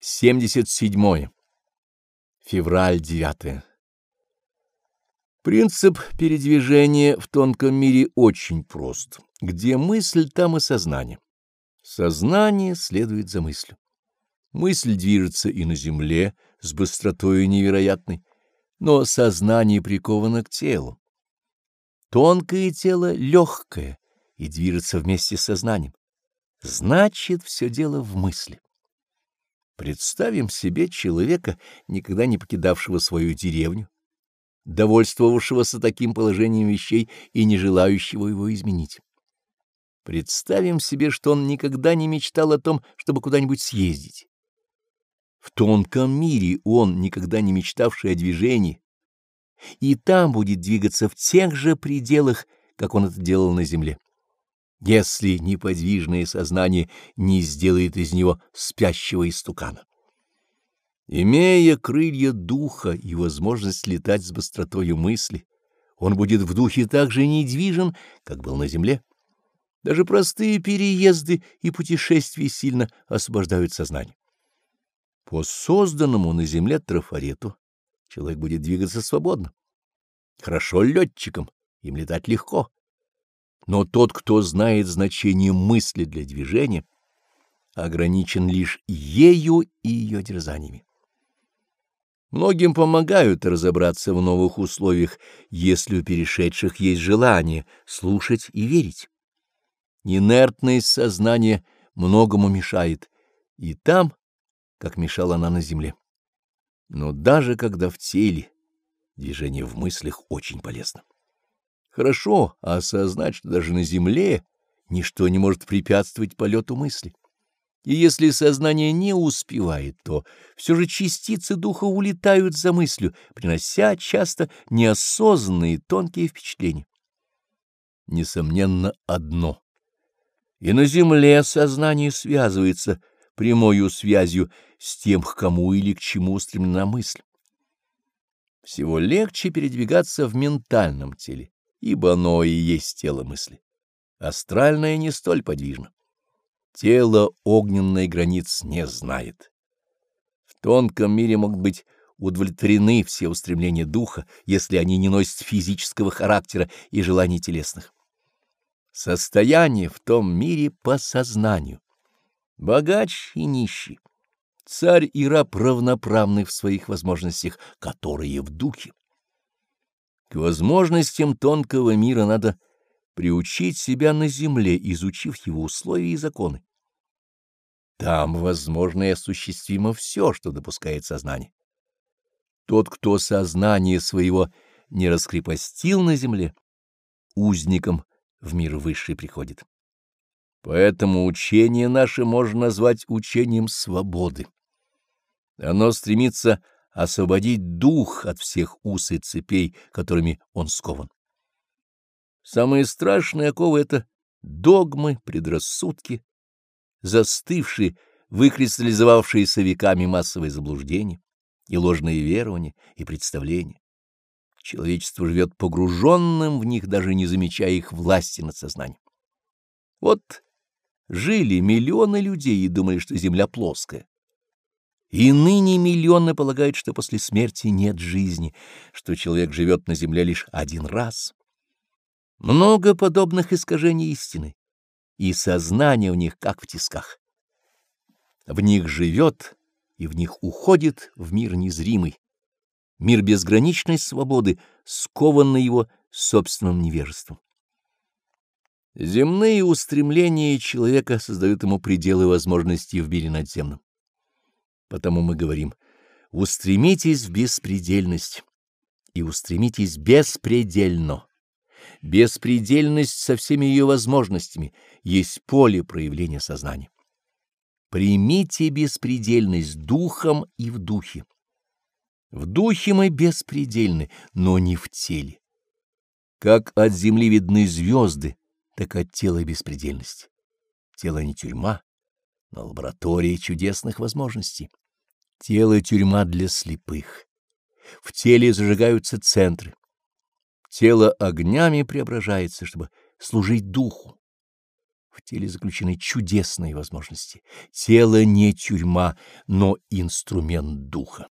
77. Февраль 9. Принцип передвижения в тонком мире очень прост. Где мысль, там и сознание. Сознание следует за мыслью. Мысль движется и на земле с быстротой невероятной, но сознание приковано к телу. Тонкое тело легкое и движется вместе с сознанием. Значит, все дело в мысли. Представим себе человека, никогда не покидавшего свою деревню, довольствовавшегося таким положением вещей и не желающего его изменить. Представим себе, что он никогда не мечтал о том, чтобы куда-нибудь съездить. В тонком мире он, никогда не мечтавший о движении, и там будет двигаться в тех же пределах, как он это делал на земле если неподвижное сознание не сделает из него спящего истукана. Имея крылья духа и возможность летать с быстротою мысли, он будет в духе так же недвижен, как был на земле. Даже простые переезды и путешествия сильно освобождают сознание. По созданному на земле трафарету человек будет двигаться свободно. Хорошо летчикам, им летать легко. Но тот, кто знает значение мысли для движения, ограничен лишь ею и ее дерзаниями. Многим помогают разобраться в новых условиях, если у перешедших есть желание слушать и верить. Инертность сознания многому мешает, и там, как мешала она на земле. Но даже когда в теле, движение в мыслях очень полезно. Хорошо осознать, что даже на земле ничто не может препятствовать полету мысли. И если сознание не успевает, то все же частицы духа улетают за мыслью, принося часто неосознанные тонкие впечатления. Несомненно, одно. И на земле сознание связывается прямою связью с тем, к кому или к чему устремлена мысль. Всего легче передвигаться в ментальном теле ибо оно и есть тело мысли. Астральное не столь подвижно. Тело огненной границ не знает. В тонком мире могут быть удовлетворены все устремления духа, если они не носят физического характера и желаний телесных. Состояние в том мире по сознанию. Богач и нищий. Царь и раб равноправны в своих возможностях, которые в духе. К возможностям тонкого мира надо приучить себя на земле, изучив его условия и законы. Там возможно и осуществимо все, что допускает сознание. Тот, кто сознание своего не раскрепостил на земле, узником в мир высший приходит. Поэтому учение наше можно назвать учением свободы. Оно стремится освободить дух от всех уз и цепей, которыми он скован. Самые страшные оковы — это догмы, предрассудки, застывшие, выкристаллизовавшиеся веками массовые заблуждения и ложные верования и представления. Человечество живет погруженным в них, даже не замечая их власти над сознанием. Вот жили миллионы людей и думали, что Земля плоская. И ныне миллионы полагают, что после смерти нет жизни, что человек живет на земле лишь один раз. Много подобных искажений истины, и сознание в них как в тисках. В них живет и в них уходит в мир незримый, мир безграничной свободы, скованный его собственным невежеством. Земные устремления человека создают ему пределы возможностей в мире надземном. Потому мы говорим, устремитесь в беспредельность и устремитесь беспредельно. Беспредельность со всеми ее возможностями есть поле проявления сознания. Примите беспредельность духом и в духе. В духе мы беспредельны, но не в теле. Как от земли видны звезды, так от тела беспредельность. Тело не тюрьма, но лаборатория чудесных возможностей. Тело — тюрьма для слепых. В теле зажигаются центры. Тело огнями преображается, чтобы служить духу. В теле заключены чудесные возможности. Тело не тюрьма, но инструмент духа.